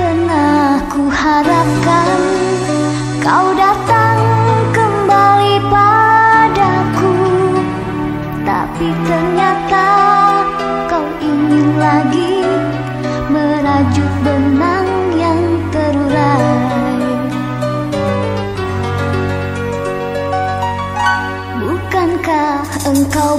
pernah ku harapkan kau datang kembali padaku. Tapi ternyata kau ingin lagi merajut benang yang terurai. Bukankah engkau